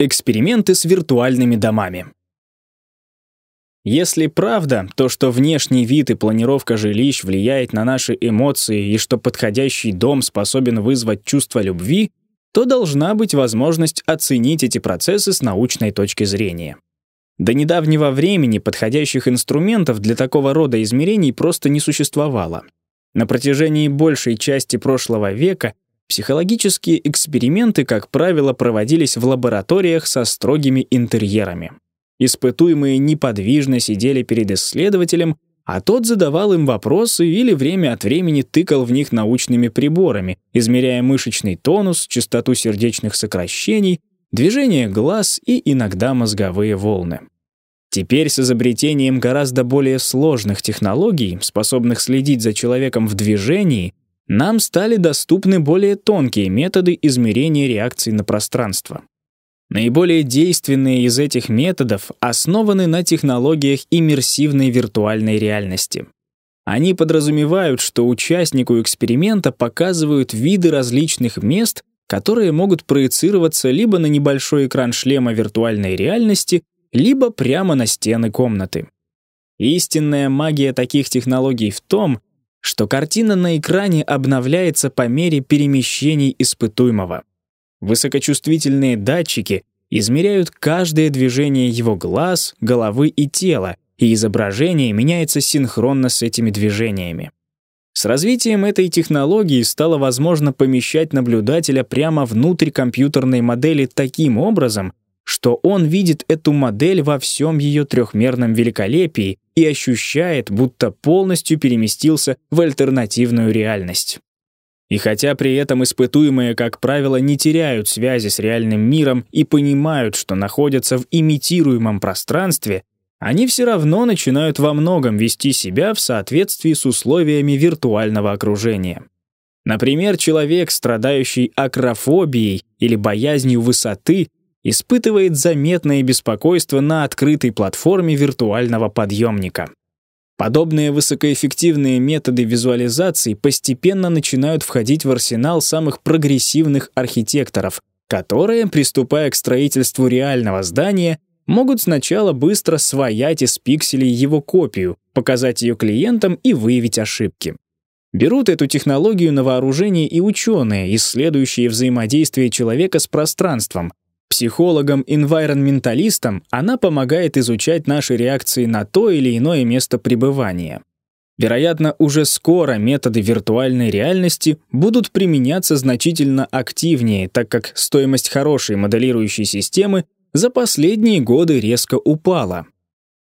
Эксперименты с виртуальными домами. Если правда, то что внешний вид и планировка жилищ влияет на наши эмоции и что подходящий дом способен вызвать чувство любви, то должна быть возможность оценить эти процессы с научной точки зрения. До недавнего времени подходящих инструментов для такого рода измерений просто не существовало. На протяжении большей части прошлого века Психологические эксперименты, как правило, проводились в лабораториях со строгими интерьерами. Испытуемые неподвижно сидели перед исследователем, а тот задавал им вопросы или время от времени тыкал в них научными приборами, измеряя мышечный тонус, частоту сердечных сокращений, движение глаз и иногда мозговые волны. Теперь с изобретением гораздо более сложных технологий, способных следить за человеком в движении, нам стали доступны более тонкие методы измерения реакций на пространство. Наиболее действенные из этих методов основаны на технологиях иммерсивной виртуальной реальности. Они подразумевают, что участнику эксперимента показывают виды различных мест, которые могут проецироваться либо на небольшой экран шлема виртуальной реальности, либо прямо на стены комнаты. Истинная магия таких технологий в том, что картина на экране обновляется по мере перемещений испытуемого. Высокочувствительные датчики измеряют каждое движение его глаз, головы и тела, и изображение меняется синхронно с этими движениями. С развитием этой технологии стало возможно помещать наблюдателя прямо внутрь компьютерной модели таким образом, что он видит эту модель во всем ее трехмерном великолепии и ощущает, будто полностью переместился в альтернативную реальность. И хотя при этом испытуемые, как правило, не теряют связи с реальным миром и понимают, что находятся в имитируемом пространстве, они все равно начинают во многом вести себя в соответствии с условиями виртуального окружения. Например, человек, страдающий акрофобией или боязнью высоты, испытывает заметное беспокойство на открытой платформе виртуального подъемника. Подобные высокоэффективные методы визуализации постепенно начинают входить в арсенал самых прогрессивных архитекторов, которые, приступая к строительству реального здания, могут сначала быстро своять из пикселей его копию, показать ее клиентам и выявить ошибки. Берут эту технологию на вооружение и ученые, исследующие взаимодействие человека с пространством, Психологам-энвайронменталистам она помогает изучать наши реакции на то или иное место пребывания. Вероятно, уже скоро методы виртуальной реальности будут применяться значительно активнее, так как стоимость хорошей моделирующей системы за последние годы резко упала.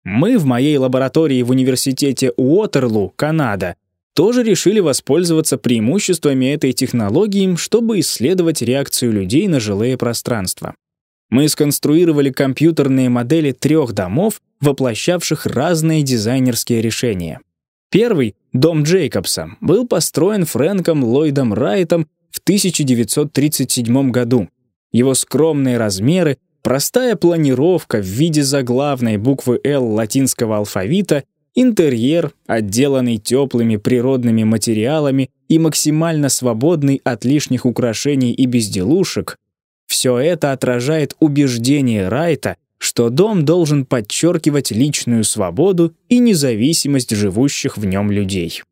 Мы в моей лаборатории в университете Уотерлу, Канада, тоже решили воспользоваться преимуществами этой технологии, чтобы исследовать реакцию людей на жилые пространства мы сконструировали компьютерные модели трех домов, воплощавших разные дизайнерские решения. Первый, дом Джейкобса, был построен Фрэнком Ллойдом Райтом в 1937 году. Его скромные размеры, простая планировка в виде заглавной буквы «Л» латинского алфавита, интерьер, отделанный теплыми природными материалами и максимально свободный от лишних украшений и безделушек, все это отражает убеждение Райта, что дом должен подчеркивать личную свободу и независимость живущих в нем людей.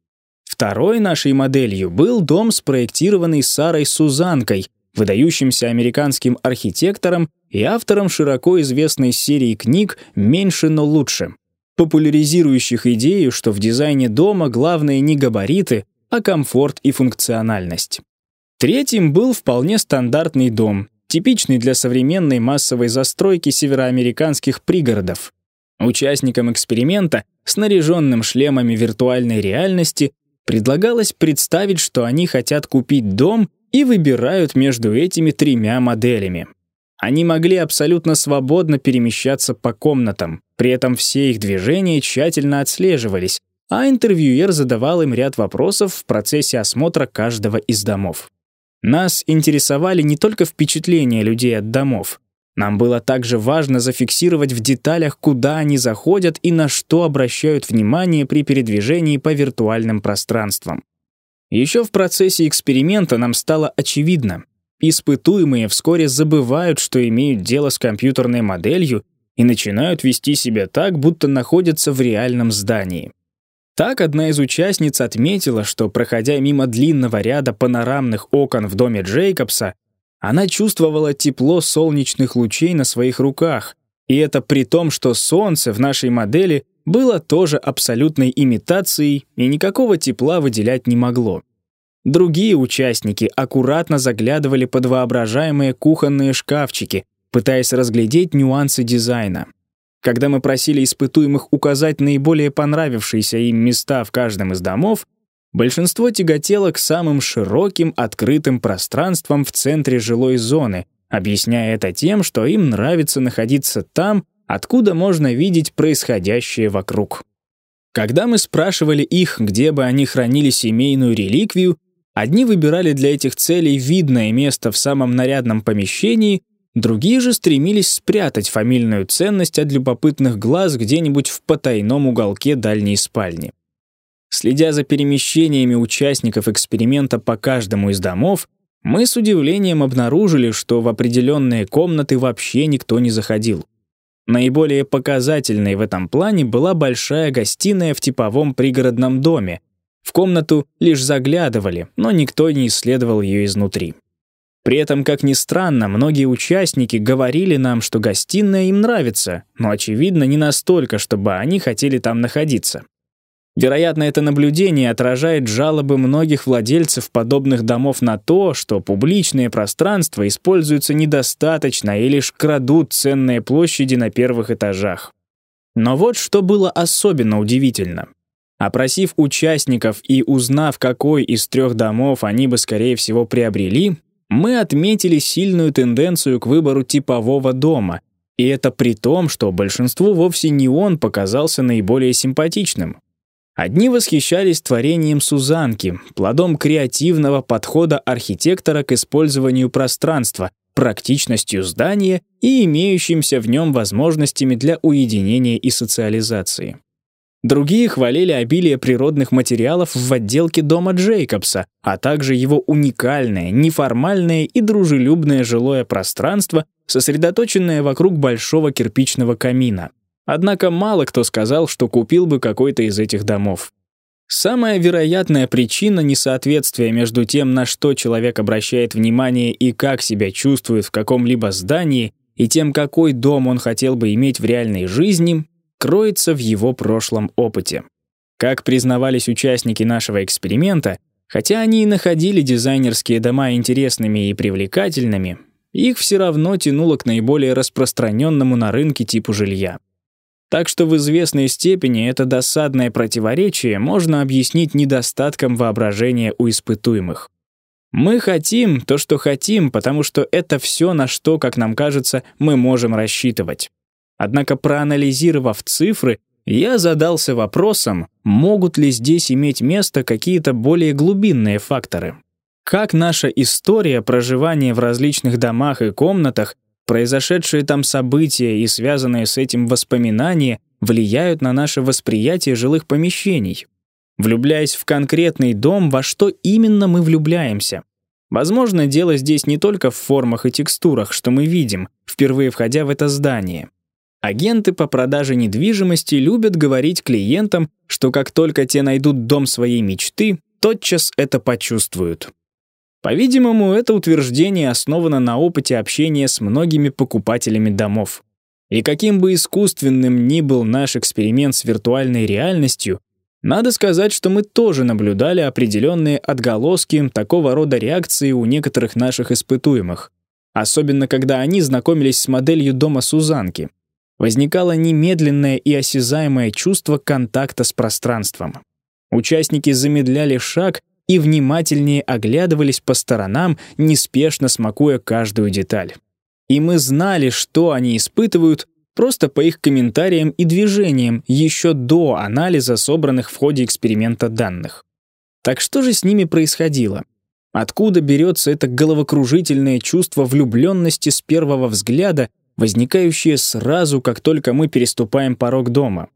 Второй нашей моделью был дом, спроектированный Сарой Сузанкой, выдающимся американским архитектором и автором широко известной серии книг «Меньше, но лучше», популяризирующих идею, что в дизайне дома главное не габариты, а комфорт и функциональность. Третьим был вполне стандартный дом, типичный для современной массовой застройки североамериканских пригородов. Участникам эксперимента, снаряженным шлемами виртуальной реальности, предлагалось представить, что они хотят купить дом и выбирают между этими тремя моделями. Они могли абсолютно свободно перемещаться по комнатам, при этом все их движения тщательно отслеживались, а интервьюер задавал им ряд вопросов в процессе осмотра каждого из домов. Нас интересовали не только впечатления людей от домов. Нам было также важно зафиксировать в деталях, куда они заходят и на что обращают внимание при передвижении по виртуальным пространствам. Еще в процессе эксперимента нам стало очевидно, испытуемые вскоре забывают, что имеют дело с компьютерной моделью и начинают вести себя так, будто находятся в реальном здании. Так одна из участниц отметила, что, проходя мимо длинного ряда панорамных окон в доме Джейкобса, она чувствовала тепло солнечных лучей на своих руках, и это при том, что солнце в нашей модели было тоже абсолютной имитацией и никакого тепла выделять не могло. Другие участники аккуратно заглядывали под воображаемые кухонные шкафчики, пытаясь разглядеть нюансы дизайна. Когда мы просили испытуемых указать наиболее понравившиеся им места в каждом из домов, большинство тяготело к самым широким открытым пространствам в центре жилой зоны, объясняя это тем, что им нравится находиться там, откуда можно видеть происходящее вокруг. Когда мы спрашивали их, где бы они хранили семейную реликвию, одни выбирали для этих целей видное место в самом нарядном помещении, Другие же стремились спрятать фамильную ценность от любопытных глаз где-нибудь в потайном уголке дальней спальни. Следя за перемещениями участников эксперимента по каждому из домов, мы с удивлением обнаружили, что в определенные комнаты вообще никто не заходил. Наиболее показательной в этом плане была большая гостиная в типовом пригородном доме. В комнату лишь заглядывали, но никто не исследовал ее изнутри. При этом, как ни странно, многие участники говорили нам, что гостиная им нравится, но, очевидно, не настолько, чтобы они хотели там находиться. Вероятно, это наблюдение отражает жалобы многих владельцев подобных домов на то, что публичное пространство используется недостаточно и лишь крадут ценные площади на первых этажах. Но вот что было особенно удивительно. Опросив участников и узнав, какой из трех домов они бы, скорее всего, приобрели, мы отметили сильную тенденцию к выбору типового дома, и это при том, что большинству вовсе не он показался наиболее симпатичным. Одни восхищались творением Сузанки, плодом креативного подхода архитектора к использованию пространства, практичностью здания и имеющимся в нем возможностями для уединения и социализации. Другие хвалили обилие природных материалов в отделке дома Джейкобса, а также его уникальное, неформальное и дружелюбное жилое пространство, сосредоточенное вокруг большого кирпичного камина. Однако мало кто сказал, что купил бы какой-то из этих домов. Самая вероятная причина несоответствия между тем, на что человек обращает внимание и как себя чувствует в каком-либо здании, и тем, какой дом он хотел бы иметь в реальной жизни, кроется в его прошлом опыте. Как признавались участники нашего эксперимента, хотя они и находили дизайнерские дома интересными и привлекательными, их все равно тянуло к наиболее распространенному на рынке типу жилья. Так что в известной степени это досадное противоречие можно объяснить недостатком воображения у испытуемых. Мы хотим то, что хотим, потому что это все, на что, как нам кажется, мы можем рассчитывать. Однако, проанализировав цифры, я задался вопросом, могут ли здесь иметь место какие-то более глубинные факторы. Как наша история проживания в различных домах и комнатах, произошедшие там события и связанные с этим воспоминания влияют на наше восприятие жилых помещений? Влюбляясь в конкретный дом, во что именно мы влюбляемся? Возможно, дело здесь не только в формах и текстурах, что мы видим, впервые входя в это здание. Агенты по продаже недвижимости любят говорить клиентам, что как только те найдут дом своей мечты, тотчас это почувствуют. По-видимому, это утверждение основано на опыте общения с многими покупателями домов. И каким бы искусственным ни был наш эксперимент с виртуальной реальностью, надо сказать, что мы тоже наблюдали определенные отголоски такого рода реакции у некоторых наших испытуемых, особенно когда они знакомились с моделью дома Сузанки возникало немедленное и осязаемое чувство контакта с пространством. Участники замедляли шаг и внимательнее оглядывались по сторонам, неспешно смакуя каждую деталь. И мы знали, что они испытывают, просто по их комментариям и движениям еще до анализа собранных в ходе эксперимента данных. Так что же с ними происходило? Откуда берется это головокружительное чувство влюбленности с первого взгляда возникающие сразу, как только мы переступаем порог дома.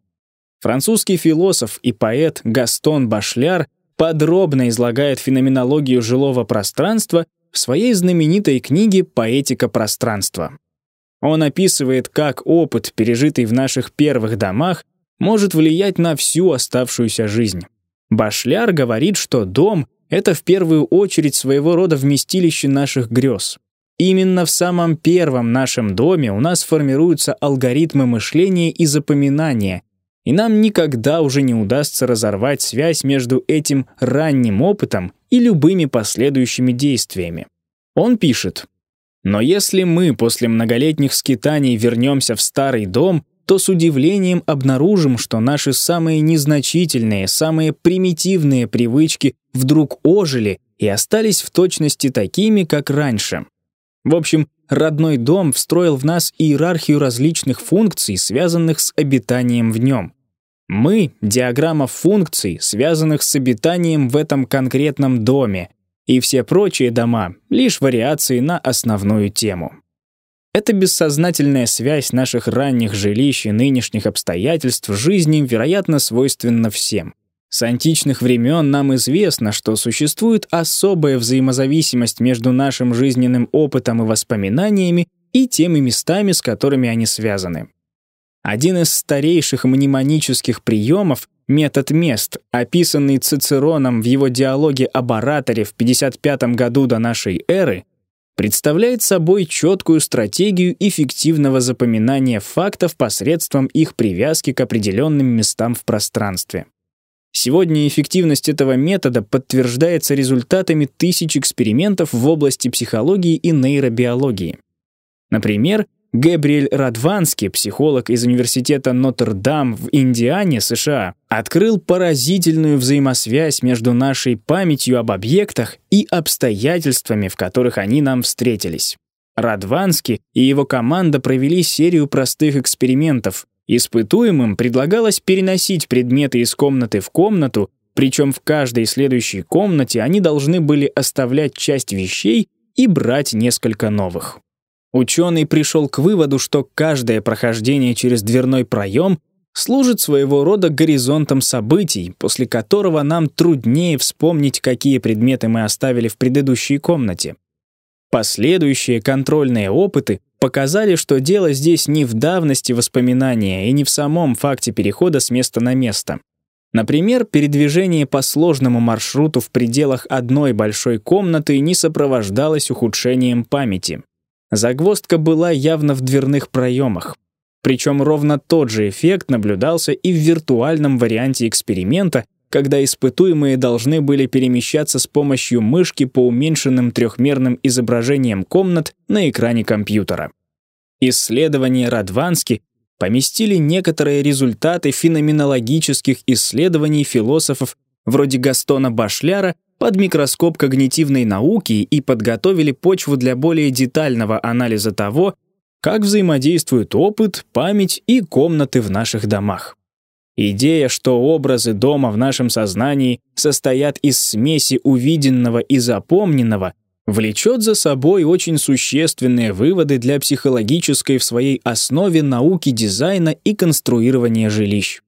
Французский философ и поэт Гастон Башляр подробно излагает феноменологию жилого пространства в своей знаменитой книге «Поэтика пространства». Он описывает, как опыт, пережитый в наших первых домах, может влиять на всю оставшуюся жизнь. Башляр говорит, что дом — это в первую очередь своего рода вместилище наших грез. Именно в самом первом нашем доме у нас формируются алгоритмы мышления и запоминания, и нам никогда уже не удастся разорвать связь между этим ранним опытом и любыми последующими действиями. Он пишет, «Но если мы после многолетних скитаний вернемся в старый дом, то с удивлением обнаружим, что наши самые незначительные, самые примитивные привычки вдруг ожили и остались в точности такими, как раньше. В общем, родной дом встроил в нас иерархию различных функций, связанных с обитанием в нем. Мы — диаграмма функций, связанных с обитанием в этом конкретном доме, и все прочие дома — лишь вариации на основную тему. Эта бессознательная связь наших ранних жилищ и нынешних обстоятельств жизни, вероятно, свойственна всем. С античных времен нам известно, что существует особая взаимозависимость между нашим жизненным опытом и воспоминаниями и теми местами, с которыми они связаны. Один из старейших мнемонических приемов — метод мест, описанный Цицероном в его диалоге об ораторе в 55 году до нашей эры, представляет собой четкую стратегию эффективного запоминания фактов посредством их привязки к определенным местам в пространстве. Сегодня эффективность этого метода подтверждается результатами тысяч экспериментов в области психологии и нейробиологии. Например, Гэбриэль Радванский, психолог из университета Нотр-Дам в Индиане, США, открыл поразительную взаимосвязь между нашей памятью об объектах и обстоятельствами, в которых они нам встретились. Радванский и его команда провели серию простых экспериментов. Испытуемым предлагалось переносить предметы из комнаты в комнату, причем в каждой следующей комнате они должны были оставлять часть вещей и брать несколько новых. Ученый пришел к выводу, что каждое прохождение через дверной проем служит своего рода горизонтом событий, после которого нам труднее вспомнить, какие предметы мы оставили в предыдущей комнате. Последующие контрольные опыты показали, что дело здесь не в давности воспоминания и не в самом факте перехода с места на место. Например, передвижение по сложному маршруту в пределах одной большой комнаты не сопровождалось ухудшением памяти. Загвоздка была явно в дверных проемах. Причем ровно тот же эффект наблюдался и в виртуальном варианте эксперимента, когда испытуемые должны были перемещаться с помощью мышки по уменьшенным трехмерным изображениям комнат на экране компьютера. Исследования Радвански поместили некоторые результаты феноменологических исследований философов вроде Гастона Башляра под микроскоп когнитивной науки и подготовили почву для более детального анализа того, как взаимодействуют опыт, память и комнаты в наших домах. Идея, что образы дома в нашем сознании состоят из смеси увиденного и запомненного, влечет за собой очень существенные выводы для психологической в своей основе науки дизайна и конструирования жилищ.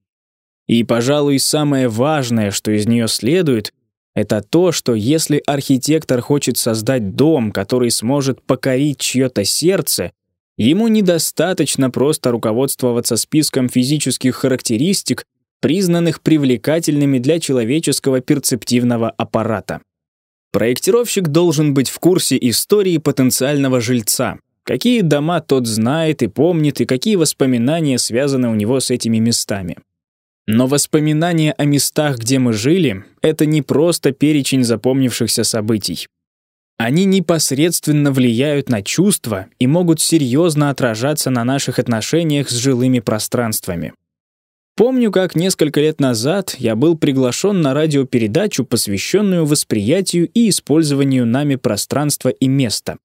И, пожалуй, самое важное, что из нее следует, это то, что если архитектор хочет создать дом, который сможет покорить чье-то сердце, ему недостаточно просто руководствоваться списком физических характеристик, признанных привлекательными для человеческого перцептивного аппарата. Проектировщик должен быть в курсе истории потенциального жильца, какие дома тот знает и помнит, и какие воспоминания связаны у него с этими местами. Но воспоминания о местах, где мы жили, это не просто перечень запомнившихся событий. Они непосредственно влияют на чувства и могут серьезно отражаться на наших отношениях с жилыми пространствами. Помню, как несколько лет назад я был приглашен на радиопередачу, посвященную восприятию и использованию нами пространства и места.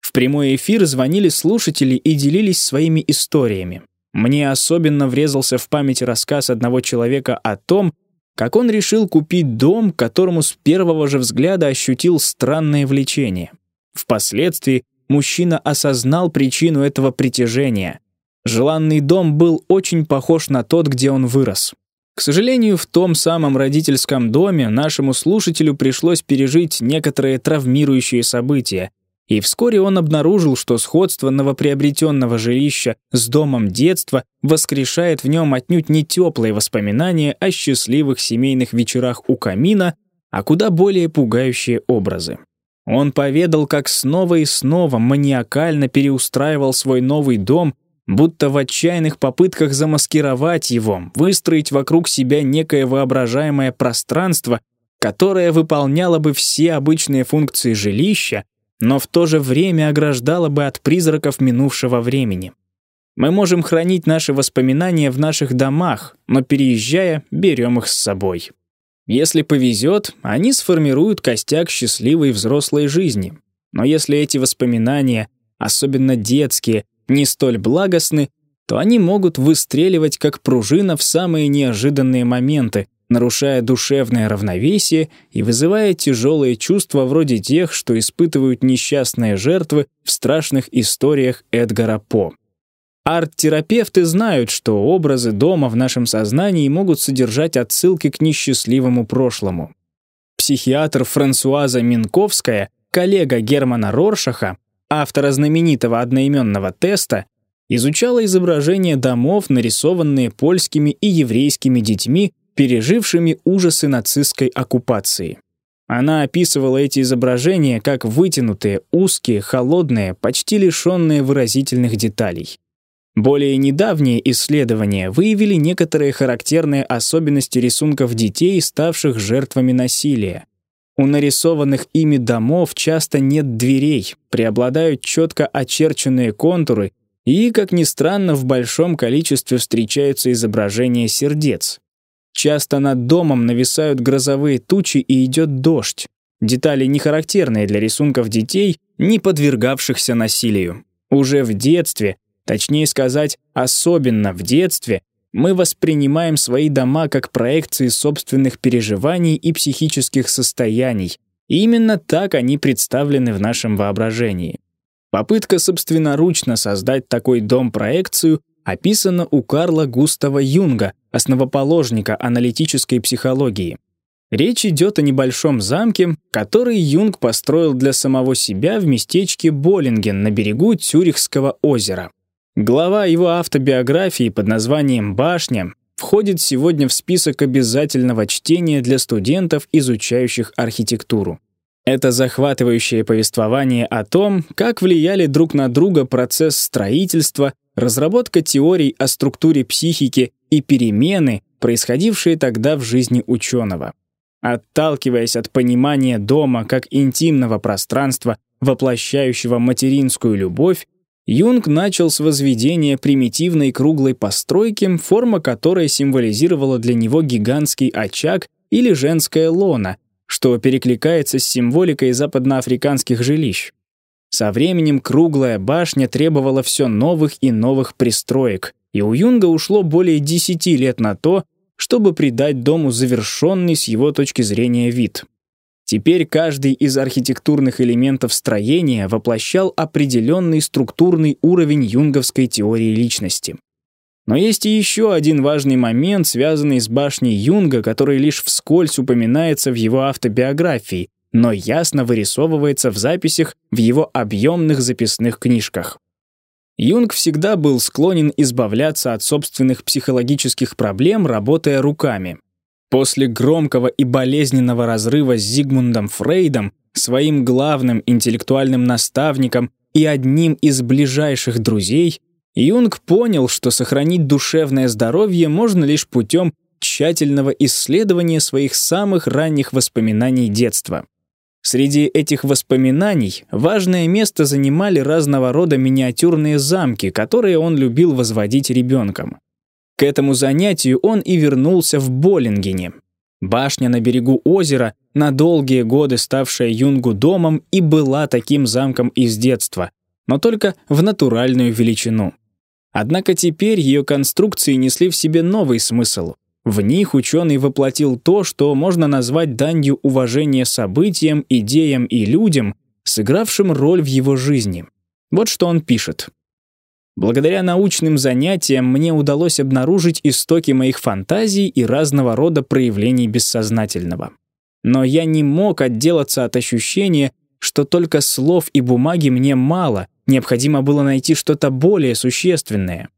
В прямой эфир звонили слушатели и делились своими историями. Мне особенно врезался в память рассказ одного человека о том, как он решил купить дом, которому с первого же взгляда ощутил странное влечение. Впоследствии мужчина осознал причину этого притяжения. Желанный дом был очень похож на тот, где он вырос. К сожалению, в том самом родительском доме нашему слушателю пришлось пережить некоторые травмирующие события, и вскоре он обнаружил, что сходство новоприобретенного жилища с домом детства воскрешает в нем отнюдь не теплые воспоминания о счастливых семейных вечерах у камина, а куда более пугающие образы. Он поведал, как снова и снова маниакально переустраивал свой новый дом, будто в отчаянных попытках замаскировать его, выстроить вокруг себя некое воображаемое пространство, которое выполняло бы все обычные функции жилища, но в то же время ограждало бы от призраков минувшего времени. Мы можем хранить наши воспоминания в наших домах, но переезжая, берем их с собой. Если повезет, они сформируют костяк счастливой взрослой жизни. Но если эти воспоминания, особенно детские, не столь благостны, то они могут выстреливать как пружина в самые неожиданные моменты, нарушая душевное равновесие и вызывая тяжелые чувства вроде тех, что испытывают несчастные жертвы в страшных историях Эдгара По. Арт-терапевты знают, что образы дома в нашем сознании могут содержать отсылки к несчастливому прошлому. Психиатр Франсуаза Минковская, коллега Германа Роршаха, автора знаменитого одноименного теста, изучала изображения домов, нарисованные польскими и еврейскими детьми пережившими ужасы нацистской оккупации. Она описывала эти изображения как вытянутые, узкие, холодные, почти лишенные выразительных деталей. Более недавние исследования выявили некоторые характерные особенности рисунков детей, ставших жертвами насилия. У нарисованных ими домов часто нет дверей, преобладают четко очерченные контуры и, как ни странно, в большом количестве встречаются изображения сердец. Часто над домом нависают грозовые тучи и идет дождь. Детали не характерные для рисунков детей, не подвергавшихся насилию. Уже в детстве, точнее сказать, особенно в детстве, мы воспринимаем свои дома как проекции собственных переживаний и психических состояний. И именно так они представлены в нашем воображении. Попытка собственноручно создать такой дом-проекцию описана у Карла Густава Юнга, основоположника аналитической психологии. Речь идет о небольшом замке, который Юнг построил для самого себя в местечке Боллинген на берегу Цюрихского озера. Глава его автобиографии под названием «Башня» входит сегодня в список обязательного чтения для студентов, изучающих архитектуру. Это захватывающее повествование о том, как влияли друг на друга процесс строительства, разработка теорий о структуре психики и перемены, происходившие тогда в жизни ученого. Отталкиваясь от понимания дома как интимного пространства, воплощающего материнскую любовь, Юнг начал с возведения примитивной круглой постройки, форма которой символизировала для него гигантский очаг или женское лоно, что перекликается с символикой западноафриканских жилищ. Со временем круглая башня требовала все новых и новых пристроек, и у Юнга ушло более 10 лет на то, чтобы придать дому завершенный с его точки зрения вид. Теперь каждый из архитектурных элементов строения воплощал определенный структурный уровень юнговской теории личности. Но есть и еще один важный момент, связанный с башней Юнга, который лишь вскользь упоминается в его автобиографии, но ясно вырисовывается в записях в его объемных записных книжках. Юнг всегда был склонен избавляться от собственных психологических проблем, работая руками. После громкого и болезненного разрыва с Зигмундом Фрейдом, своим главным интеллектуальным наставником и одним из ближайших друзей, Юнг понял, что сохранить душевное здоровье можно лишь путем тщательного исследования своих самых ранних воспоминаний детства. Среди этих воспоминаний важное место занимали разного рода миниатюрные замки, которые он любил возводить ребенком. К этому занятию он и вернулся в Боллингене. Башня на берегу озера, на долгие годы ставшая Юнгу домом, и была таким замком из детства, но только в натуральную величину. Однако теперь ее конструкции несли в себе новый смысл. В них ученый воплотил то, что можно назвать данью уважения событиям, идеям и людям, сыгравшим роль в его жизни. Вот что он пишет. Благодаря научным занятиям мне удалось обнаружить истоки моих фантазий и разного рода проявлений бессознательного. Но я не мог отделаться от ощущения, что только слов и бумаги мне мало, необходимо было найти что-то более существенное.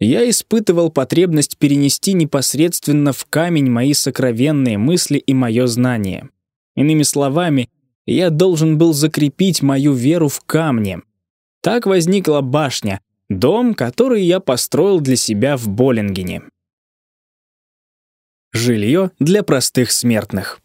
Я испытывал потребность перенести непосредственно в камень мои сокровенные мысли и мое знание. Иными словами, я должен был закрепить мою веру в камне. Так возникла башня, дом, который я построил для себя в Боллингене. Жилье для простых смертных.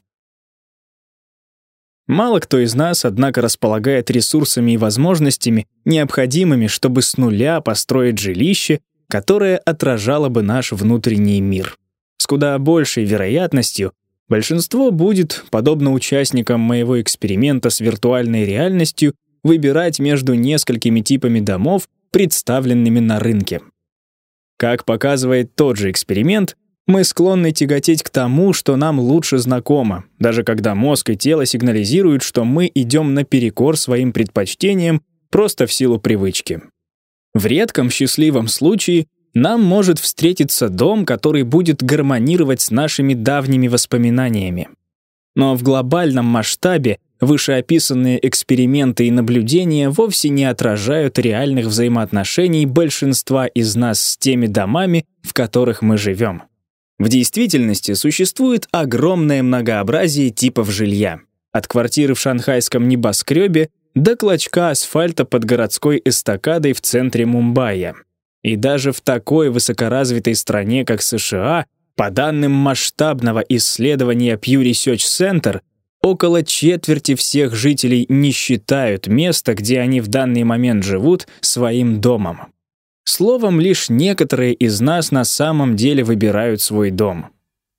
Мало кто из нас, однако, располагает ресурсами и возможностями, необходимыми, чтобы с нуля построить жилище, которое отражало бы наш внутренний мир. С куда большей вероятностью большинство будет, подобно участникам моего эксперимента с виртуальной реальностью, выбирать между несколькими типами домов, представленными на рынке. Как показывает тот же эксперимент, мы склонны тяготеть к тому, что нам лучше знакомо, даже когда мозг и тело сигнализируют, что мы идем наперекор своим предпочтениям просто в силу привычки. В редком счастливом случае нам может встретиться дом, который будет гармонировать с нашими давними воспоминаниями. Но в глобальном масштабе Вышеописанные эксперименты и наблюдения вовсе не отражают реальных взаимоотношений большинства из нас с теми домами, в которых мы живем. В действительности существует огромное многообразие типов жилья. От квартиры в шанхайском небоскребе до клочка асфальта под городской эстакадой в центре Мумбаи. И даже в такой высокоразвитой стране, как США, по данным масштабного исследования Pew Research Center, Около четверти всех жителей не считают место, где они в данный момент живут, своим домом. Словом, лишь некоторые из нас на самом деле выбирают свой дом.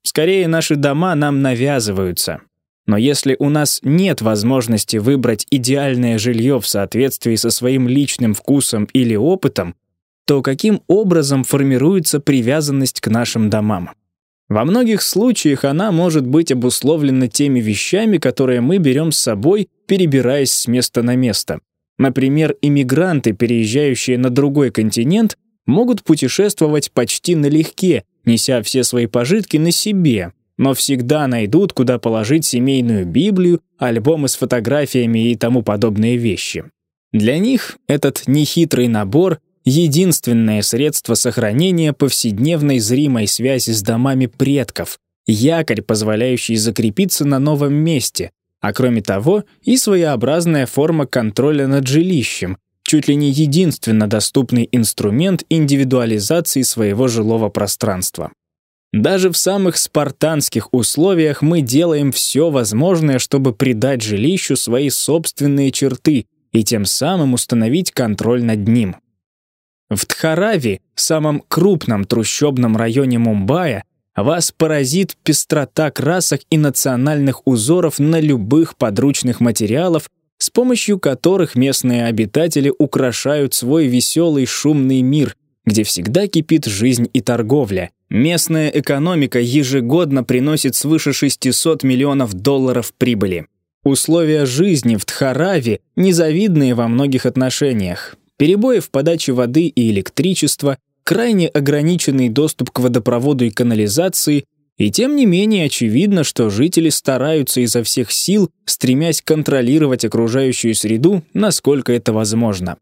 Скорее, наши дома нам навязываются. Но если у нас нет возможности выбрать идеальное жилье в соответствии со своим личным вкусом или опытом, то каким образом формируется привязанность к нашим домам? Во многих случаях она может быть обусловлена теми вещами, которые мы берем с собой, перебираясь с места на место. Например, иммигранты, переезжающие на другой континент, могут путешествовать почти налегке, неся все свои пожитки на себе, но всегда найдут, куда положить семейную Библию, альбомы с фотографиями и тому подобные вещи. Для них этот нехитрый набор единственное средство сохранения повседневной зримой связи с домами предков, якорь, позволяющий закрепиться на новом месте, а кроме того и своеобразная форма контроля над жилищем, чуть ли не единственно доступный инструмент индивидуализации своего жилого пространства. Даже в самых спартанских условиях мы делаем все возможное, чтобы придать жилищу свои собственные черты и тем самым установить контроль над ним. В Тхарави, самом крупном трущобном районе Мумбаи, вас поразит пестрота красок и национальных узоров на любых подручных материалов, с помощью которых местные обитатели украшают свой веселый шумный мир, где всегда кипит жизнь и торговля. Местная экономика ежегодно приносит свыше 600 миллионов долларов прибыли. Условия жизни в Тхараве незавидные во многих отношениях перебои в подаче воды и электричества, крайне ограниченный доступ к водопроводу и канализации, и тем не менее очевидно, что жители стараются изо всех сил, стремясь контролировать окружающую среду, насколько это возможно.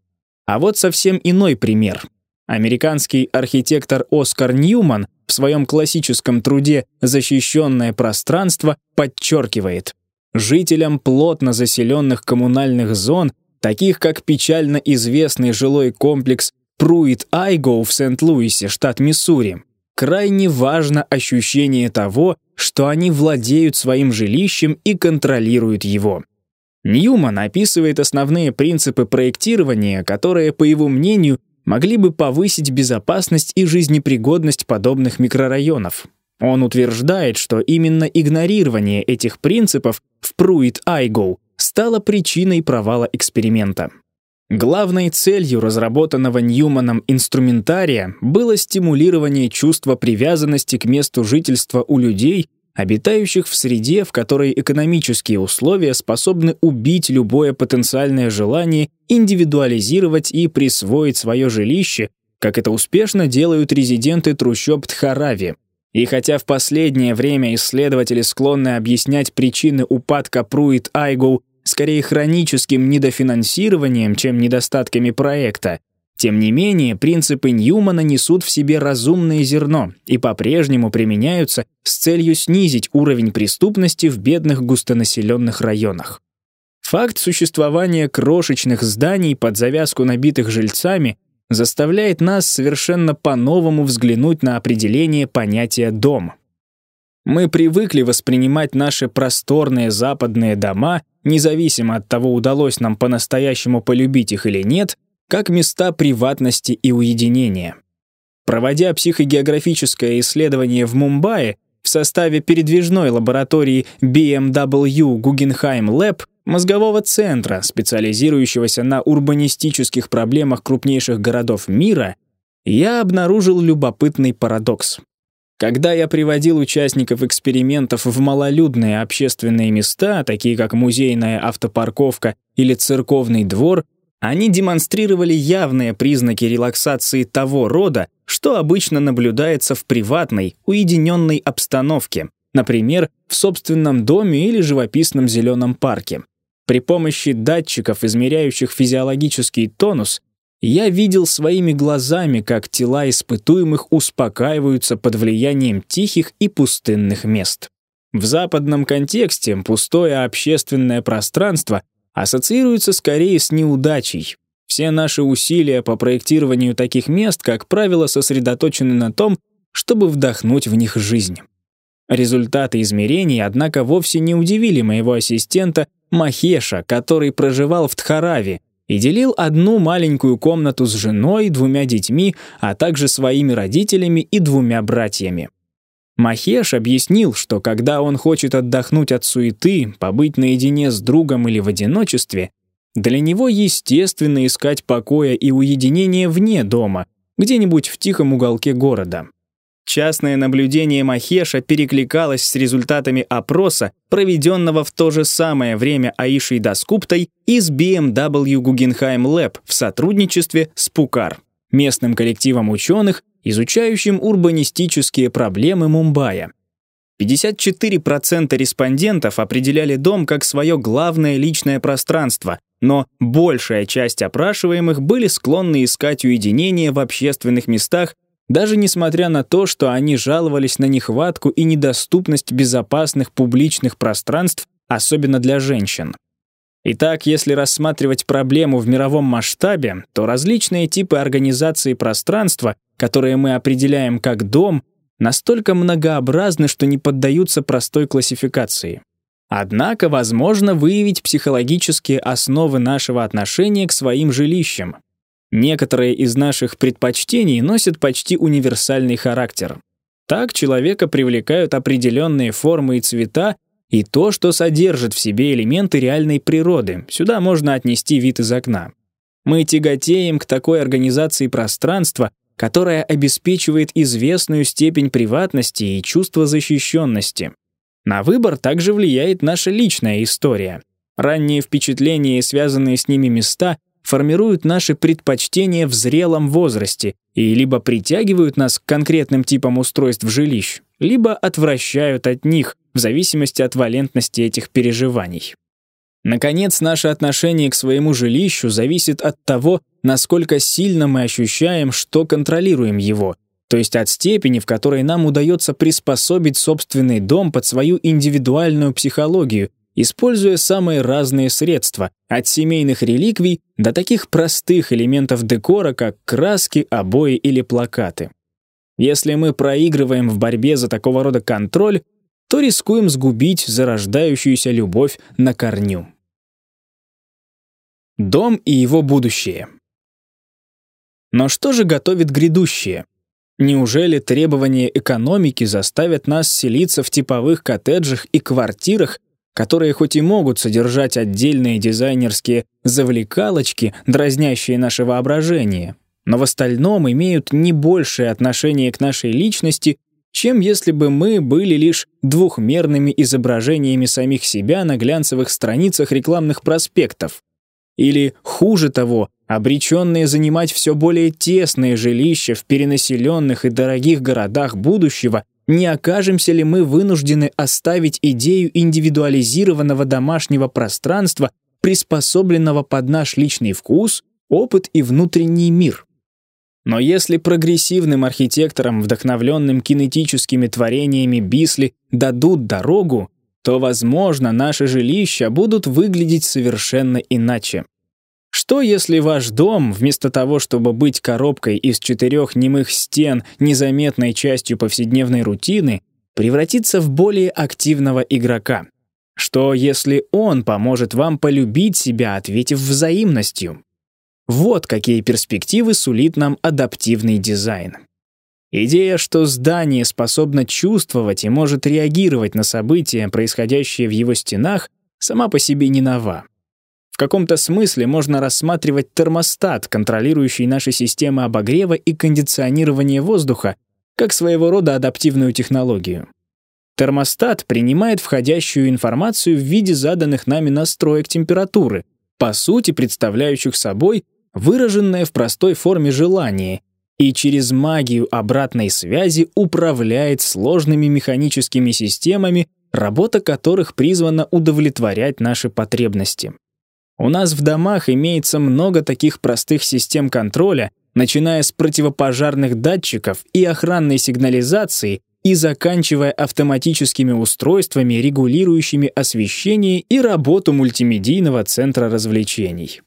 А вот совсем иной пример. Американский архитектор Оскар Ньюман в своем классическом труде «Защищенное пространство» подчеркивает, жителям плотно заселенных коммунальных зон таких как печально известный жилой комплекс Пруит-Айго в Сент-Луисе, штат Миссури. Крайне важно ощущение того, что они владеют своим жилищем и контролируют его. Ньюман описывает основные принципы проектирования, которые, по его мнению, могли бы повысить безопасность и жизнепригодность подобных микрорайонов. Он утверждает, что именно игнорирование этих принципов в Пруит-Айго стало причиной провала эксперимента. Главной целью разработанного Ньюманом инструментария было стимулирование чувства привязанности к месту жительства у людей, обитающих в среде, в которой экономические условия способны убить любое потенциальное желание индивидуализировать и присвоить свое жилище, как это успешно делают резиденты трущоб Тхарави. И хотя в последнее время исследователи склонны объяснять причины упадка Пруит Айгоу скорее хроническим недофинансированием, чем недостатками проекта, тем не менее, принципы Ньюмана несут в себе разумное зерно и по-прежнему применяются с целью снизить уровень преступности в бедных густонаселенных районах. Факт существования крошечных зданий под завязку набитых жильцами заставляет нас совершенно по-новому взглянуть на определение понятия «дом». Мы привыкли воспринимать наши просторные западные дома, независимо от того, удалось нам по-настоящему полюбить их или нет, как места приватности и уединения. Проводя психогеографическое исследование в Мумбаи в составе передвижной лаборатории BMW Guggenheim Lab, мозгового центра, специализирующегося на урбанистических проблемах крупнейших городов мира, я обнаружил любопытный парадокс. Когда я приводил участников экспериментов в малолюдные общественные места, такие как музейная автопарковка или церковный двор, они демонстрировали явные признаки релаксации того рода, что обычно наблюдается в приватной, уединенной обстановке, например, в собственном доме или живописном зеленом парке. При помощи датчиков, измеряющих физиологический тонус, я видел своими глазами, как тела испытуемых успокаиваются под влиянием тихих и пустынных мест. В западном контексте пустое общественное пространство ассоциируется скорее с неудачей. Все наши усилия по проектированию таких мест, как правило, сосредоточены на том, чтобы вдохнуть в них жизнь. Результаты измерений, однако, вовсе не удивили моего ассистента Махеша, который проживал в Тхараве и делил одну маленькую комнату с женой, двумя детьми, а также своими родителями и двумя братьями. Махеш объяснил, что когда он хочет отдохнуть от суеты, побыть наедине с другом или в одиночестве, для него естественно искать покоя и уединения вне дома, где-нибудь в тихом уголке города. Частное наблюдение Махеша перекликалось с результатами опроса, проведенного в то же самое время Аишей Даскуптой из BMW Guggenheim Lab в сотрудничестве с Пукар, местным коллективом ученых, изучающим урбанистические проблемы Мумбаи. 54% респондентов определяли дом как свое главное личное пространство, но большая часть опрашиваемых были склонны искать уединение в общественных местах, даже несмотря на то, что они жаловались на нехватку и недоступность безопасных публичных пространств, особенно для женщин. Итак, если рассматривать проблему в мировом масштабе, то различные типы организации пространства, которые мы определяем как дом, настолько многообразны, что не поддаются простой классификации. Однако возможно выявить психологические основы нашего отношения к своим жилищам. Некоторые из наших предпочтений носят почти универсальный характер. Так человека привлекают определенные формы и цвета, и то, что содержит в себе элементы реальной природы. Сюда можно отнести вид из окна. Мы тяготеем к такой организации пространства, которая обеспечивает известную степень приватности и чувство защищенности. На выбор также влияет наша личная история. Ранние впечатления и связанные с ними места формируют наши предпочтения в зрелом возрасте и либо притягивают нас к конкретным типам устройств жилищ, либо отвращают от них, в зависимости от валентности этих переживаний. Наконец, наше отношение к своему жилищу зависит от того, насколько сильно мы ощущаем, что контролируем его, то есть от степени, в которой нам удается приспособить собственный дом под свою индивидуальную психологию, используя самые разные средства, от семейных реликвий до таких простых элементов декора, как краски, обои или плакаты. Если мы проигрываем в борьбе за такого рода контроль, то рискуем сгубить зарождающуюся любовь на корню. Дом и его будущее. Но что же готовит грядущее? Неужели требования экономики заставят нас селиться в типовых коттеджах и квартирах, которые хоть и могут содержать отдельные дизайнерские завлекалочки, дразнящие наше воображение, но в остальном имеют не большее отношение к нашей личности, чем если бы мы были лишь двухмерными изображениями самих себя на глянцевых страницах рекламных проспектов. Или, хуже того, обреченные занимать все более тесные жилища в перенаселенных и дорогих городах будущего, не окажемся ли мы вынуждены оставить идею индивидуализированного домашнего пространства, приспособленного под наш личный вкус, опыт и внутренний мир? Но если прогрессивным архитекторам, вдохновленным кинетическими творениями Бисли, дадут дорогу, то, возможно, наши жилища будут выглядеть совершенно иначе. Что, если ваш дом, вместо того, чтобы быть коробкой из четырех немых стен, незаметной частью повседневной рутины, превратится в более активного игрока? Что, если он поможет вам полюбить себя, ответив взаимностью? Вот какие перспективы сулит нам адаптивный дизайн. Идея, что здание способно чувствовать и может реагировать на события, происходящие в его стенах, сама по себе не нова. В каком-то смысле можно рассматривать термостат, контролирующий наши системы обогрева и кондиционирования воздуха, как своего рода адаптивную технологию. Термостат принимает входящую информацию в виде заданных нами настроек температуры, по сути представляющих собой выраженное в простой форме желание, и через магию обратной связи управляет сложными механическими системами, работа которых призвана удовлетворять наши потребности. У нас в домах имеется много таких простых систем контроля, начиная с противопожарных датчиков и охранной сигнализации и заканчивая автоматическими устройствами, регулирующими освещение и работу мультимедийного центра развлечений.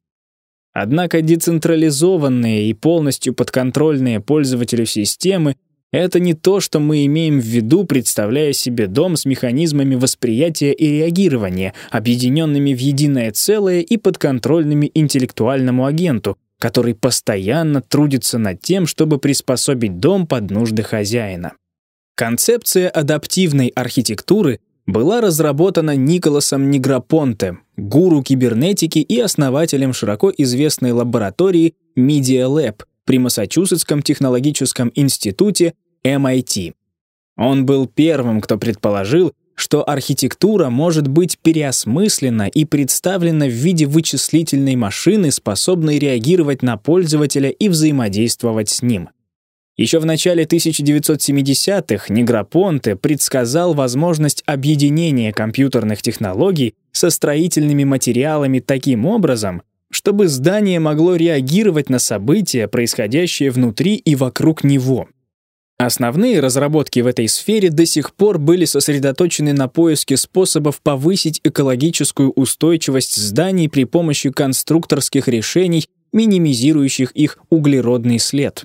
Однако децентрализованные и полностью подконтрольные пользователю системы — это не то, что мы имеем в виду, представляя себе дом с механизмами восприятия и реагирования, объединенными в единое целое и подконтрольными интеллектуальному агенту, который постоянно трудится над тем, чтобы приспособить дом под нужды хозяина. Концепция адаптивной архитектуры была разработана Николасом Негропонте, гуру кибернетики и основателем широко известной лаборатории Media Lab при Массачусетском технологическом институте MIT. Он был первым, кто предположил, что архитектура может быть переосмыслена и представлена в виде вычислительной машины, способной реагировать на пользователя и взаимодействовать с ним. Еще в начале 1970-х Негропонте предсказал возможность объединения компьютерных технологий со строительными материалами таким образом, чтобы здание могло реагировать на события, происходящие внутри и вокруг него. Основные разработки в этой сфере до сих пор были сосредоточены на поиске способов повысить экологическую устойчивость зданий при помощи конструкторских решений, минимизирующих их углеродный след.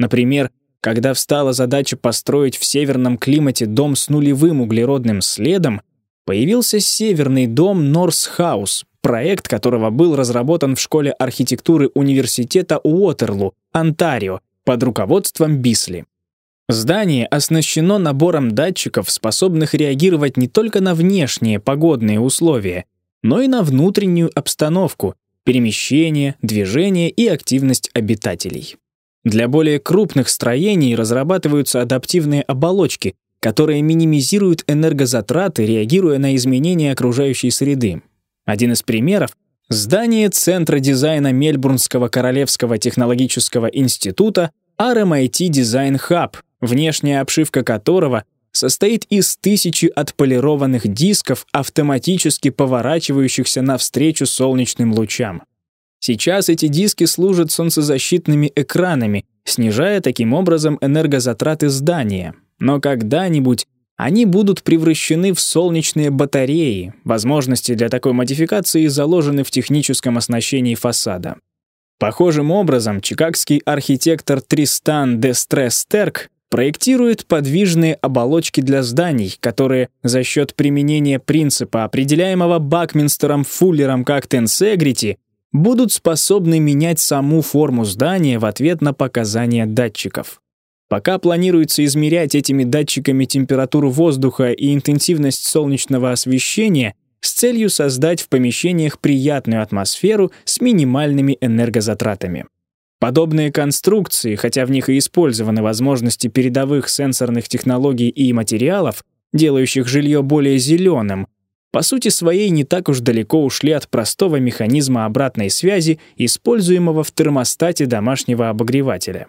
Например, когда встала задача построить в северном климате дом с нулевым углеродным следом, появился северный дом Норсхаус, проект которого был разработан в школе архитектуры университета Уотерлу, Онтарио, под руководством Бисли. Здание оснащено набором датчиков, способных реагировать не только на внешние погодные условия, но и на внутреннюю обстановку, перемещение, движение и активность обитателей. Для более крупных строений разрабатываются адаптивные оболочки, которые минимизируют энергозатраты, реагируя на изменения окружающей среды. Один из примеров — здание Центра дизайна Мельбурнского Королевского технологического института RMIT Design Hub, внешняя обшивка которого состоит из тысячи отполированных дисков, автоматически поворачивающихся навстречу солнечным лучам. Сейчас эти диски служат солнцезащитными экранами, снижая таким образом энергозатраты здания. Но когда-нибудь они будут превращены в солнечные батареи. Возможности для такой модификации заложены в техническом оснащении фасада. Похожим образом чикагский архитектор Тристан де Стрестерк проектирует подвижные оболочки для зданий, которые за счет применения принципа, определяемого Бакминстером Фуллером как тенсегрити, будут способны менять саму форму здания в ответ на показания датчиков. Пока планируется измерять этими датчиками температуру воздуха и интенсивность солнечного освещения с целью создать в помещениях приятную атмосферу с минимальными энергозатратами. Подобные конструкции, хотя в них и использованы возможности передовых сенсорных технологий и материалов, делающих жилье более зеленым, по сути своей не так уж далеко ушли от простого механизма обратной связи, используемого в термостате домашнего обогревателя.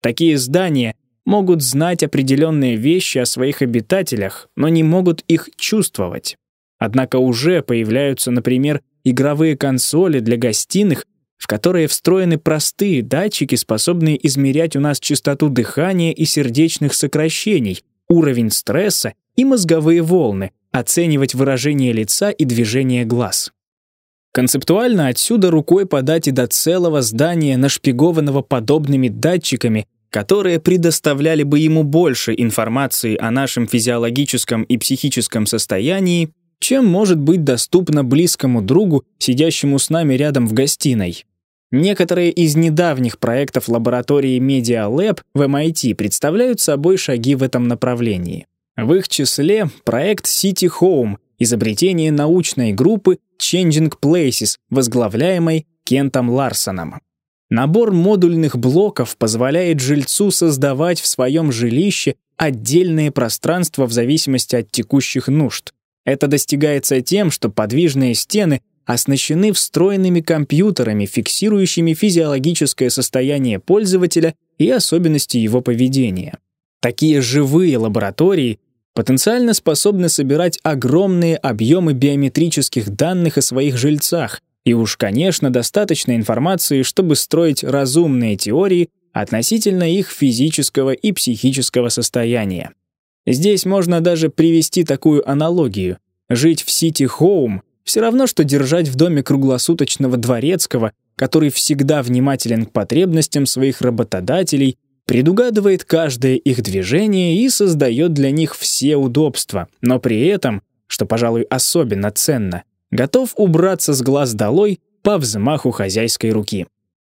Такие здания могут знать определенные вещи о своих обитателях, но не могут их чувствовать. Однако уже появляются, например, игровые консоли для гостиных, в которые встроены простые датчики, способные измерять у нас частоту дыхания и сердечных сокращений, уровень стресса и мозговые волны, оценивать выражение лица и движение глаз. Концептуально отсюда рукой подать и до целого здания, нашпигованного подобными датчиками, которые предоставляли бы ему больше информации о нашем физиологическом и психическом состоянии, чем может быть доступно близкому другу, сидящему с нами рядом в гостиной. Некоторые из недавних проектов лаборатории Media Lab в MIT представляют собой шаги в этом направлении. В их числе проект City Home, изобретение научной группы Changing Places, возглавляемой Кентом Ларсоном. Набор модульных блоков позволяет жильцу создавать в своем жилище отдельные пространства в зависимости от текущих нужд. Это достигается тем, что подвижные стены оснащены встроенными компьютерами, фиксирующими физиологическое состояние пользователя и особенности его поведения. Такие живые лаборатории потенциально способны собирать огромные объемы биометрических данных о своих жильцах, и уж, конечно, достаточно информации, чтобы строить разумные теории относительно их физического и психического состояния. Здесь можно даже привести такую аналогию. Жить в CityHome все равно, что держать в доме круглосуточного дворецкого, который всегда внимателен к потребностям своих работодателей предугадывает каждое их движение и создает для них все удобства, но при этом, что, пожалуй, особенно ценно, готов убраться с глаз долой по взмаху хозяйской руки.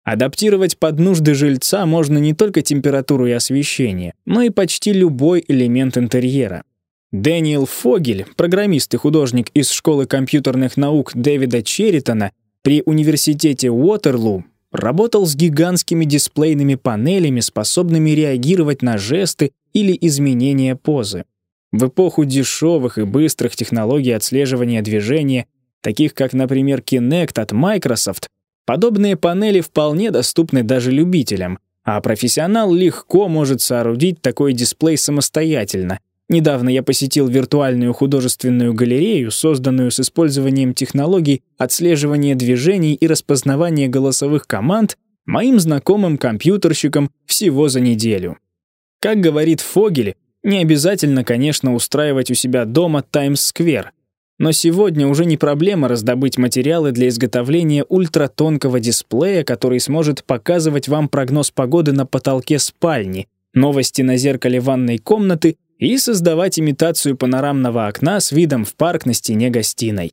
Адаптировать под нужды жильца можно не только температуру и освещение, но и почти любой элемент интерьера. Дэниел Фогель, программист и художник из школы компьютерных наук Дэвида Черритона при университете Уотерлу, работал с гигантскими дисплейными панелями, способными реагировать на жесты или изменения позы. В эпоху дешевых и быстрых технологий отслеживания движения, таких как, например, Kinect от Microsoft, подобные панели вполне доступны даже любителям, а профессионал легко может соорудить такой дисплей самостоятельно, Недавно я посетил виртуальную художественную галерею, созданную с использованием технологий отслеживания движений и распознавания голосовых команд моим знакомым компьютерщиком всего за неделю. Как говорит Фогель, не обязательно, конечно, устраивать у себя дома Таймс-сквер, но сегодня уже не проблема раздобыть материалы для изготовления ультратонкого дисплея, который сможет показывать вам прогноз погоды на потолке спальни, новости на зеркале ванной комнаты и создавать имитацию панорамного окна с видом в парк на стене гостиной.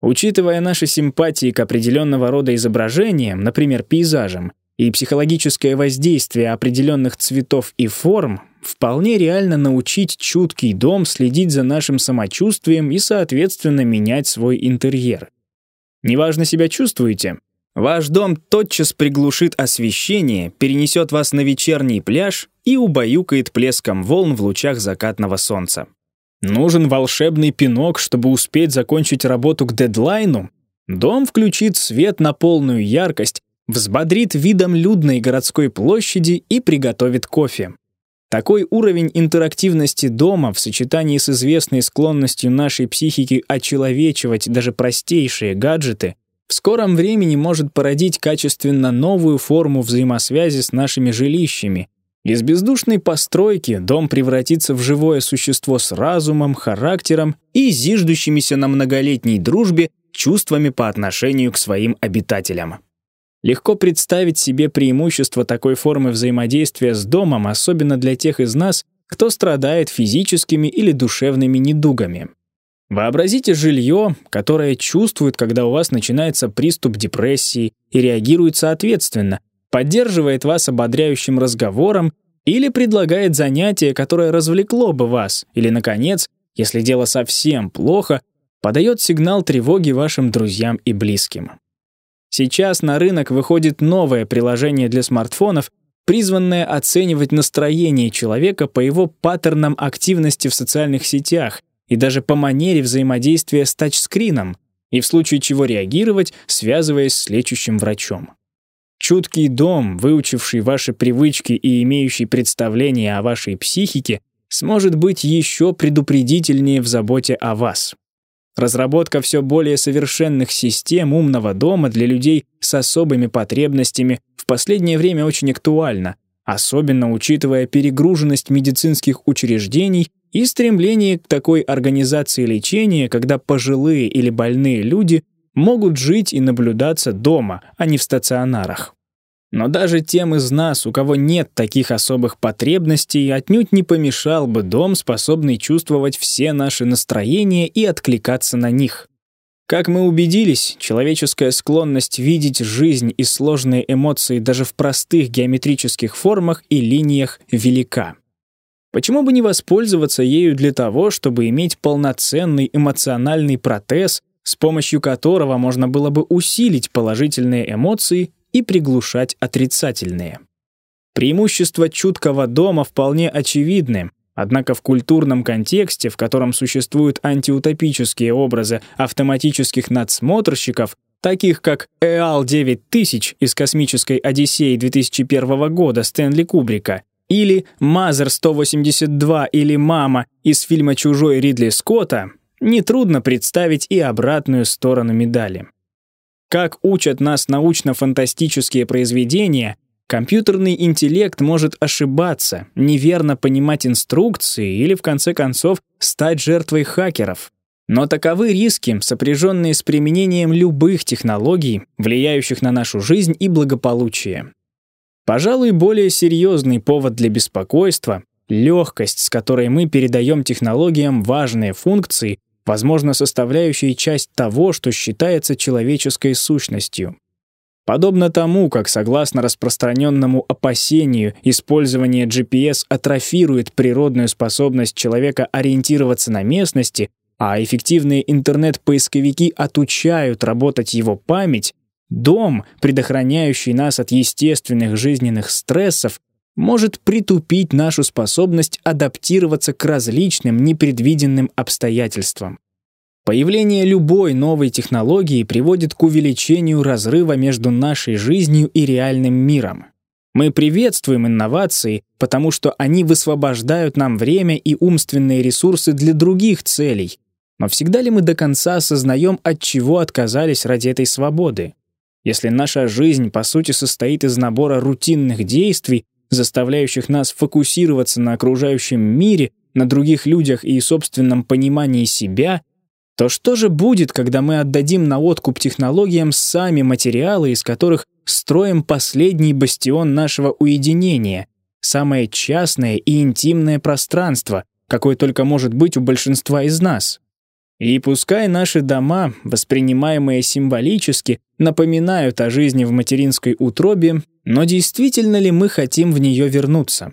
Учитывая наши симпатии к определенного рода изображениям, например, пейзажам, и психологическое воздействие определенных цветов и форм, вполне реально научить чуткий дом следить за нашим самочувствием и, соответственно, менять свой интерьер. Неважно себя чувствуете? Ваш дом тотчас приглушит освещение, перенесет вас на вечерний пляж и убаюкает плеском волн в лучах закатного солнца. Нужен волшебный пинок, чтобы успеть закончить работу к дедлайну? Дом включит свет на полную яркость, взбодрит видом людной городской площади и приготовит кофе. Такой уровень интерактивности дома в сочетании с известной склонностью нашей психики очеловечивать даже простейшие гаджеты в скором времени может породить качественно новую форму взаимосвязи с нашими жилищами. Из бездушной постройки дом превратится в живое существо с разумом, характером и зиждущимися на многолетней дружбе чувствами по отношению к своим обитателям. Легко представить себе преимущество такой формы взаимодействия с домом, особенно для тех из нас, кто страдает физическими или душевными недугами. Вообразите жилье, которое чувствует, когда у вас начинается приступ депрессии и реагирует соответственно, поддерживает вас ободряющим разговором или предлагает занятие, которое развлекло бы вас, или, наконец, если дело совсем плохо, подает сигнал тревоги вашим друзьям и близким. Сейчас на рынок выходит новое приложение для смартфонов, призванное оценивать настроение человека по его паттернам активности в социальных сетях и даже по манере взаимодействия с тачскрином, и в случае чего реагировать, связываясь с лечащим врачом. Чуткий дом, выучивший ваши привычки и имеющий представление о вашей психике, сможет быть еще предупредительнее в заботе о вас. Разработка все более совершенных систем умного дома для людей с особыми потребностями в последнее время очень актуальна, особенно учитывая перегруженность медицинских учреждений и стремление к такой организации лечения, когда пожилые или больные люди могут жить и наблюдаться дома, а не в стационарах. Но даже тем из нас, у кого нет таких особых потребностей, отнюдь не помешал бы дом, способный чувствовать все наши настроения и откликаться на них. Как мы убедились, человеческая склонность видеть жизнь и сложные эмоции даже в простых геометрических формах и линиях велика. Почему бы не воспользоваться ею для того, чтобы иметь полноценный эмоциональный протез, с помощью которого можно было бы усилить положительные эмоции и приглушать отрицательные. Преимущества чуткого дома вполне очевидны, однако в культурном контексте, в котором существуют антиутопические образы автоматических надсмотрщиков, таких как Эал 9000 из «Космической Одиссеи» 2001 года Стэнли Кубрика или Мазер 182 или Мама из фильма «Чужой» Ридли Скотта, нетрудно представить и обратную сторону медали. Как учат нас научно-фантастические произведения, компьютерный интеллект может ошибаться, неверно понимать инструкции или, в конце концов, стать жертвой хакеров. Но таковы риски, сопряженные с применением любых технологий, влияющих на нашу жизнь и благополучие. Пожалуй, более серьезный повод для беспокойства — легкость, с которой мы передаем технологиям важные функции, возможно, составляющие часть того, что считается человеческой сущностью. Подобно тому, как, согласно распространенному опасению, использование GPS атрофирует природную способность человека ориентироваться на местности, а эффективные интернет-поисковики отучают работать его память, дом, предохраняющий нас от естественных жизненных стрессов, может притупить нашу способность адаптироваться к различным непредвиденным обстоятельствам. Появление любой новой технологии приводит к увеличению разрыва между нашей жизнью и реальным миром. Мы приветствуем инновации, потому что они высвобождают нам время и умственные ресурсы для других целей. Но всегда ли мы до конца осознаем, от чего отказались ради этой свободы? Если наша жизнь, по сути, состоит из набора рутинных действий, заставляющих нас фокусироваться на окружающем мире, на других людях и собственном понимании себя, то что же будет, когда мы отдадим на откуп технологиям сами материалы, из которых строим последний бастион нашего уединения, самое частное и интимное пространство, какое только может быть у большинства из нас? И пускай наши дома, воспринимаемые символически, напоминают о жизни в материнской утробе, но действительно ли мы хотим в нее вернуться?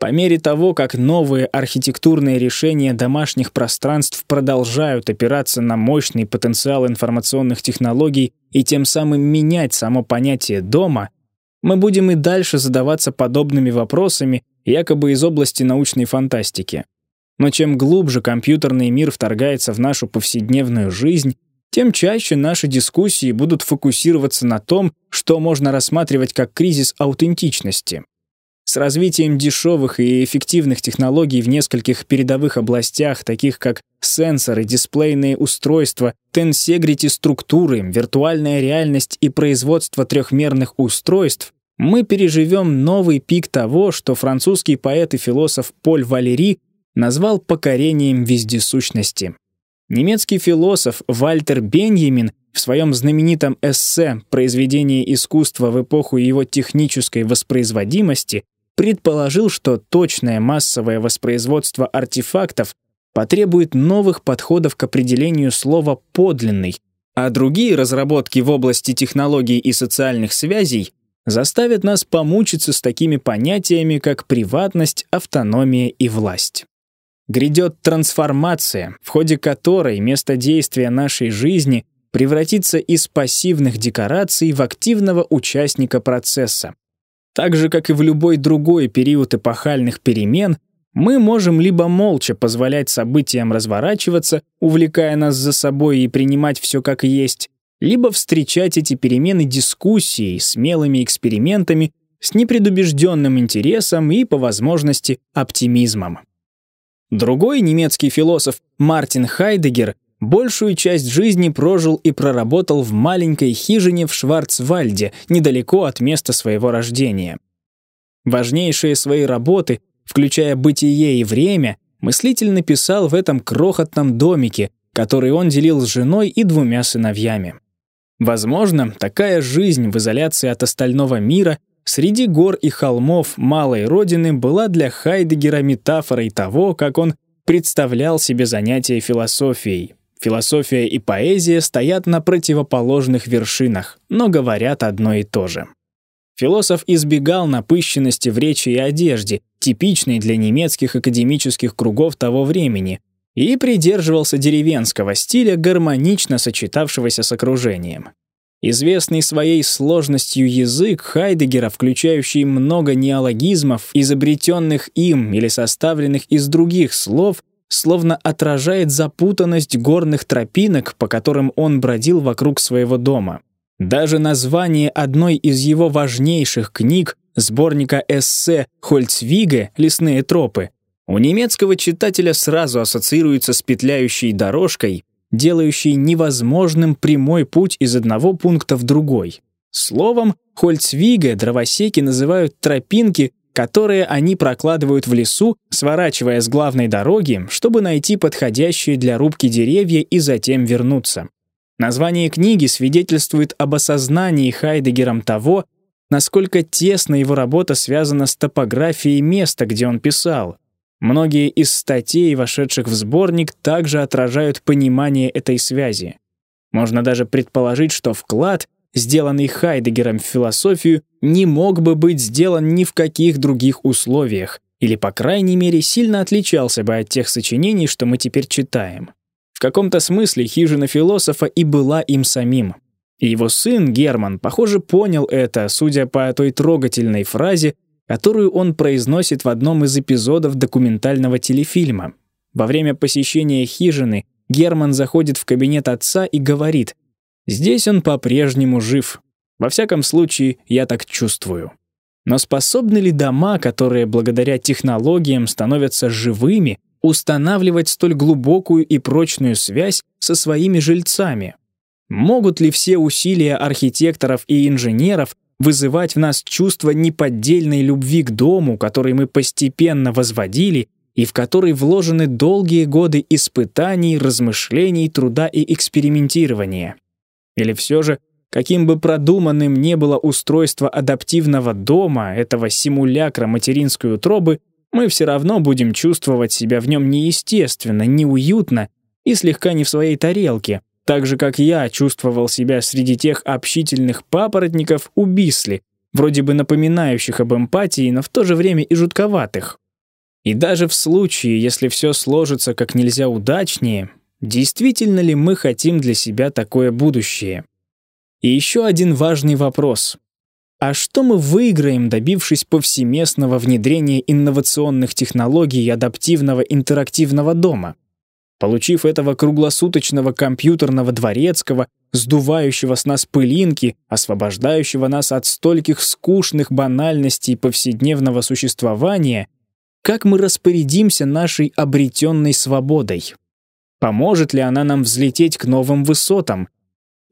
По мере того, как новые архитектурные решения домашних пространств продолжают опираться на мощный потенциал информационных технологий и тем самым менять само понятие дома, мы будем и дальше задаваться подобными вопросами, якобы из области научной фантастики. Но чем глубже компьютерный мир вторгается в нашу повседневную жизнь, тем чаще наши дискуссии будут фокусироваться на том, что можно рассматривать как кризис аутентичности. С развитием дешевых и эффективных технологий в нескольких передовых областях, таких как сенсоры, дисплейные устройства, тенсегрити структуры, виртуальная реальность и производство трехмерных устройств, мы переживем новый пик того, что французский поэт и философ Поль Валери назвал покорением вездесущности. Немецкий философ Вальтер Беньямин в своем знаменитом эссе «Произведение искусства в эпоху его технической воспроизводимости» предположил, что точное массовое воспроизводство артефактов потребует новых подходов к определению слова «подлинный», а другие разработки в области технологий и социальных связей заставят нас помучиться с такими понятиями, как приватность, автономия и власть. Грядет трансформация, в ходе которой место действия нашей жизни превратится из пассивных декораций в активного участника процесса. Так же, как и в любой другой период эпохальных перемен, Мы можем либо молча позволять событиям разворачиваться, увлекая нас за собой и принимать все как есть, либо встречать эти перемены дискуссией, смелыми экспериментами, с непредубежденным интересом и, по возможности, оптимизмом. Другой немецкий философ Мартин Хайдегер большую часть жизни прожил и проработал в маленькой хижине в Шварцвальде, недалеко от места своего рождения. Важнейшие свои работы, включая «Бытие и время», мыслитель написал в этом крохотном домике, который он делил с женой и двумя сыновьями. Возможно, такая жизнь в изоляции от остального мира среди гор и холмов малой родины была для Хайдегера метафорой того, как он представлял себе занятие философией. Философия и поэзия стоят на противоположных вершинах, но говорят одно и то же. Философ избегал напыщенности в речи и одежде, типичной для немецких академических кругов того времени, и придерживался деревенского стиля, гармонично сочетавшегося с окружением. Известный своей сложностью язык Хайдегера, включающий много неологизмов, изобретенных им или составленных из других слов, словно отражает запутанность горных тропинок, по которым он бродил вокруг своего дома. Даже название одной из его важнейших книг, сборника эссе Хольцвиге «Лесные тропы», у немецкого читателя сразу ассоциируется с петляющей дорожкой, делающей невозможным прямой путь из одного пункта в другой. Словом, Хольцвиге дровосеки называют тропинки, которые они прокладывают в лесу, сворачивая с главной дороги, чтобы найти подходящие для рубки деревья и затем вернуться. Название книги свидетельствует об осознании Хайдегером того, насколько тесно его работа связана с топографией места, где он писал. Многие из статей, вошедших в сборник, также отражают понимание этой связи. Можно даже предположить, что вклад, сделанный Хайдегером в философию, не мог бы быть сделан ни в каких других условиях, или, по крайней мере, сильно отличался бы от тех сочинений, что мы теперь читаем. В каком-то смысле хижина философа и была им самим. И его сын Герман, похоже, понял это, судя по той трогательной фразе, которую он произносит в одном из эпизодов документального телефильма. Во время посещения хижины Герман заходит в кабинет отца и говорит «Здесь он по-прежнему жив. Во всяком случае, я так чувствую». Но способны ли дома, которые благодаря технологиям становятся живыми, устанавливать столь глубокую и прочную связь со своими жильцами? Могут ли все усилия архитекторов и инженеров вызывать в нас чувство неподдельной любви к дому, который мы постепенно возводили и в который вложены долгие годы испытаний, размышлений, труда и экспериментирования? Или все же, каким бы продуманным не было устройство адаптивного дома, этого симулякра материнской утробы, мы все равно будем чувствовать себя в нем неестественно, неуютно и слегка не в своей тарелке, так же, как я чувствовал себя среди тех общительных папоротников у Бисли, вроде бы напоминающих об эмпатии, но в то же время и жутковатых. И даже в случае, если все сложится как нельзя удачнее, действительно ли мы хотим для себя такое будущее? И еще один важный вопрос. А что мы выиграем, добившись повсеместного внедрения инновационных технологий и адаптивного интерактивного дома? Получив этого круглосуточного компьютерного дворецкого, сдувающего с нас пылинки, освобождающего нас от стольких скучных банальностей повседневного существования, как мы распорядимся нашей обретенной свободой? Поможет ли она нам взлететь к новым высотам?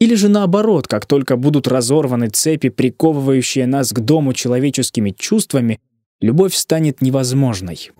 Или же наоборот, как только будут разорваны цепи, приковывающие нас к дому человеческими чувствами, любовь станет невозможной?